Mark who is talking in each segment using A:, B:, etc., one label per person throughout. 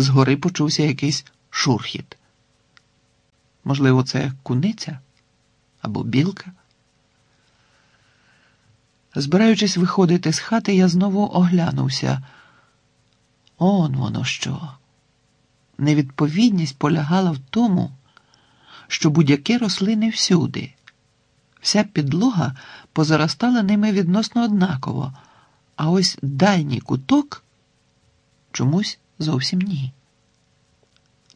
A: згори почувся якийсь шурхіт. Можливо, це куниця або білка. Збираючись виходити з хати, я знову оглянувся. Он воно що. Невідповідність полягала в тому, що будь-які рослини всюди. Вся підлога позаростала ними відносно однаково, а ось дальній куток чомусь зовсім ні.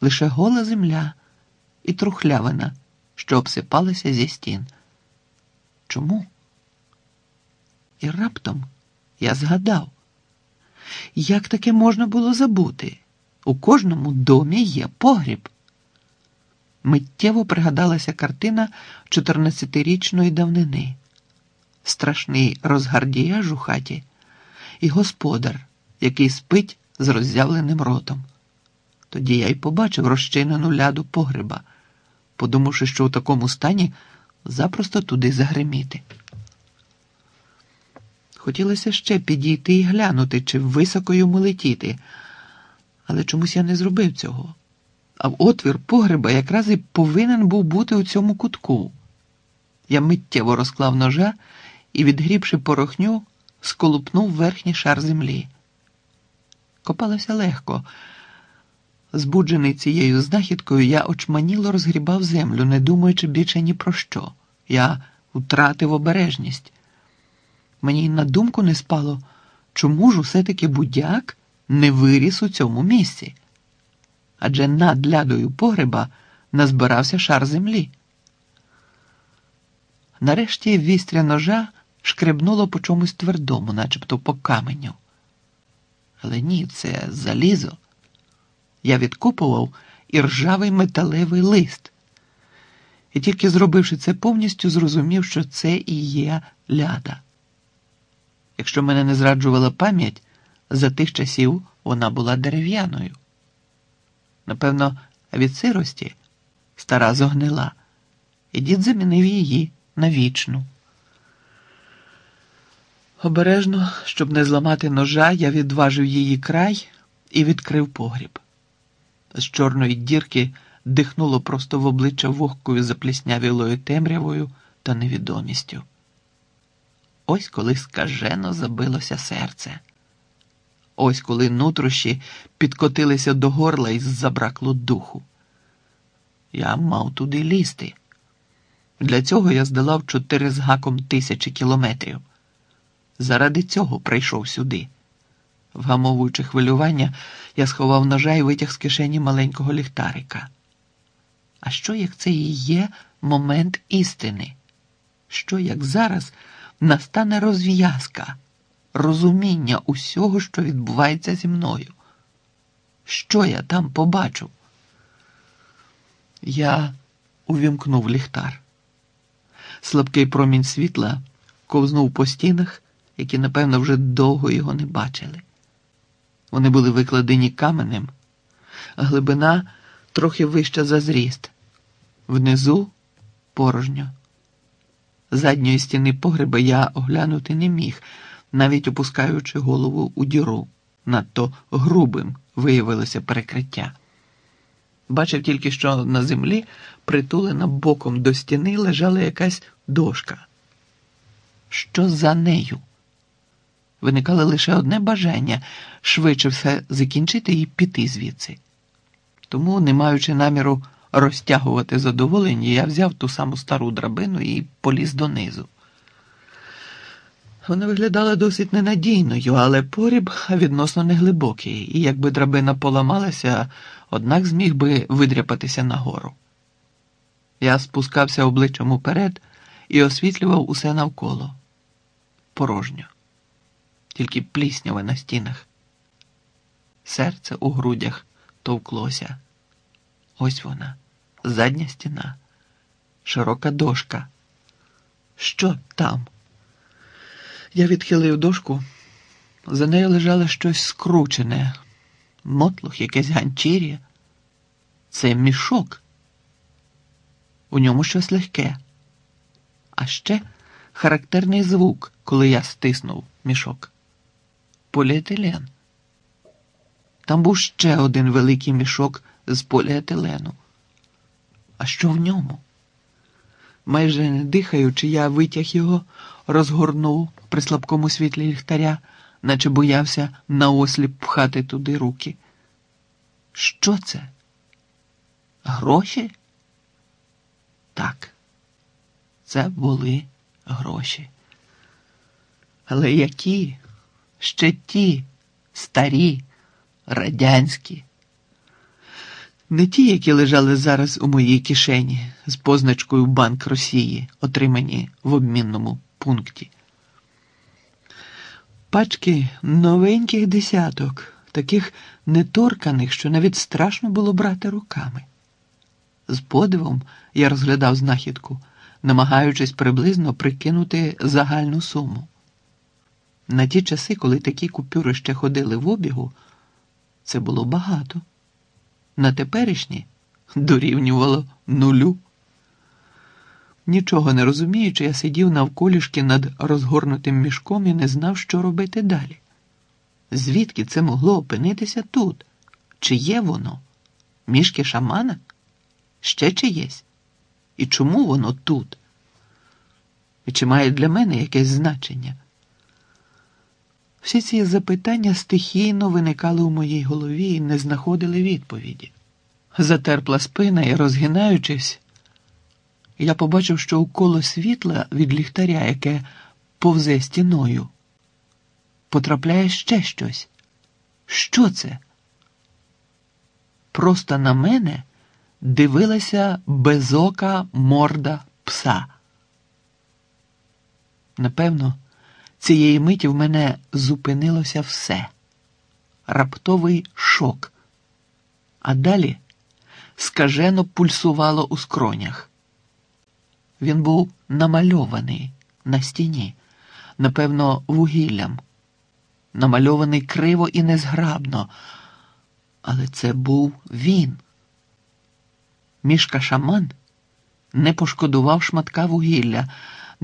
A: Лише гола земля і трухлявина, що обсипалася зі стін. Чому? І раптом я згадав, як таке можна було забути? У кожному домі є погріб. Миттєво пригадалася картина 14-річної давнини, страшний розгардіяж у хаті і господар, який спить з роззявленим ротом. Тоді я й побачив розчинену ляду погреба, подумавши, що у такому стані запросто туди загриміти. Хотілося ще підійти і глянути, чи високо йому летіти, але чомусь я не зробив цього. А в отвір погреба якраз і повинен був бути у цьому кутку. Я миттєво розклав ножа і, відгрібши порохню, сколупнув верхній шар землі. Копалося легко. Збуджений цією знахідкою, я очманіло розгрібав землю, не думаючи більше ні про що. Я втратив обережність. Мені на думку не спало, чому ж усе таки будяк не виріс у цьому місці. Адже над лядою погреба назбирався шар землі. Нарешті вістря ножа шкребнуло по чомусь твердому, начебто по каменю. Але ні, це залізо. Я відкопував і ржавий металевий лист. І тільки зробивши це повністю, зрозумів, що це і є ляда. Якщо мене не зраджувала пам'ять, за тих часів вона була дерев'яною. Напевно, від сирості стара зогнила, і дід замінив її на вічну. Обережно, щоб не зламати ножа, я відважив її край і відкрив погріб. З чорної дірки дихнуло просто в обличчя вогкою запліснявілою темрявою та невідомістю. Ось коли скажено забилося серце. Ось коли нутрощі підкотилися до горла і забракло духу. Я мав туди лізти. Для цього я здолав чотири з гаком тисячі кілометрів. Заради цього прийшов сюди. Вгамовуючи хвилювання, я сховав ножа і витяг з кишені маленького ліхтарика. А що як це і є момент істини? Що як зараз настане розв'язка, розуміння усього, що відбувається зі мною? Що я там побачу? Я увімкнув ліхтар. Слабкий промінь світла ковзнув по стінах, які, напевно, вже довго його не бачили. Вони були викладені каменем, глибина трохи вища за зріст, внизу порожньо. Задньої стіни погреба я оглянути не міг, навіть опускаючи голову у діру. Надто грубим виявилося перекриття. Бачив тільки, що на землі, притулена боком до стіни, лежала якась дошка. Що за нею? Виникало лише одне бажання швидше все закінчити і піти звідси. Тому, не маючи наміру розтягувати задоволення, я взяв ту саму стару драбину і поліз донизу. Вона виглядала досить ненадійною, але поріб відносно неглибокий, і якби драбина поламалася, однак зміг би видряпатися нагору. Я спускався обличчям уперед і освітлював усе навколо порожньо, тільки пліснява на стінах. Серце у грудях товклося. Ось вона, задня стіна, широка дошка. Що там? Я відхилив дошку, за нею лежало щось скручене, мотлух, якесь ганчір'я. Це мішок. У ньому щось легке. А ще характерний звук, коли я стиснув мішок. Поліетилен. Там був ще один великий мішок з поліетилену. А що в ньому? Майже не дихаючи, я витяг його, розгорнув при слабкому світлі ліхтаря, наче боявся наосліп пхати туди руки. Що це? Гроші? Так, це були гроші. Але які? Ще ті, старі, радянські. Не ті, які лежали зараз у моїй кишені з позначкою Банк Росії, отримані в обмінному пункті. Пачки новеньких десяток, таких неторканих, що навіть страшно було брати руками. З подивом я розглядав знахідку, намагаючись приблизно прикинути загальну суму. На ті часи, коли такі купюри ще ходили в обігу, це було багато. На теперішні дорівнювало нулю. Нічого не розуміючи, я сидів навколішки над розгорнутим мішком і не знав, що робити далі. Звідки це могло опинитися тут? Чи є воно? Мішки шамана? Ще чиєсь? І чому воно тут? І чи має для мене якесь значення? Всі ці запитання стихійно виникали у моїй голові і не знаходили відповіді. Затерпла спина і, розгинаючись, я побачив, що у коло світла від ліхтаря, яке повзе стіною, потрапляє ще щось. Що це? Просто на мене дивилася безока морда пса. Напевно, цієї миті в мене зупинилося все. Раптовий шок. А далі скажено пульсувало у скронях. Він був намальований на стіні, напевно, вугіллям, намальований криво і незграбно. Але це був він. Мішка шаман не пошкодував шматка вугілля.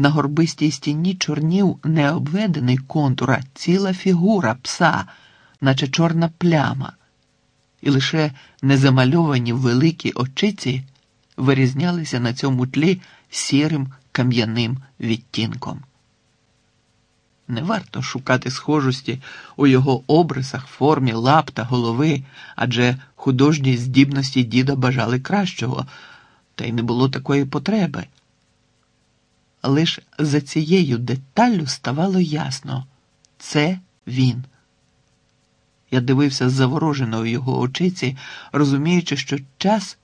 A: На горбистій стіні чорнів не обведений контур, ціла фігура пса, наче чорна пляма, і лише незамальовані великі очиці вирізнялися на цьому тлі сірим кам'яним відтінком. Не варто шукати схожості у його обрисах, формі лап та голови, адже художні здібності діда бажали кращого, та й не було такої потреби. Лиш за цією деталлю ставало ясно це він. Я дивився заворожено у його очиці, розуміючи, що час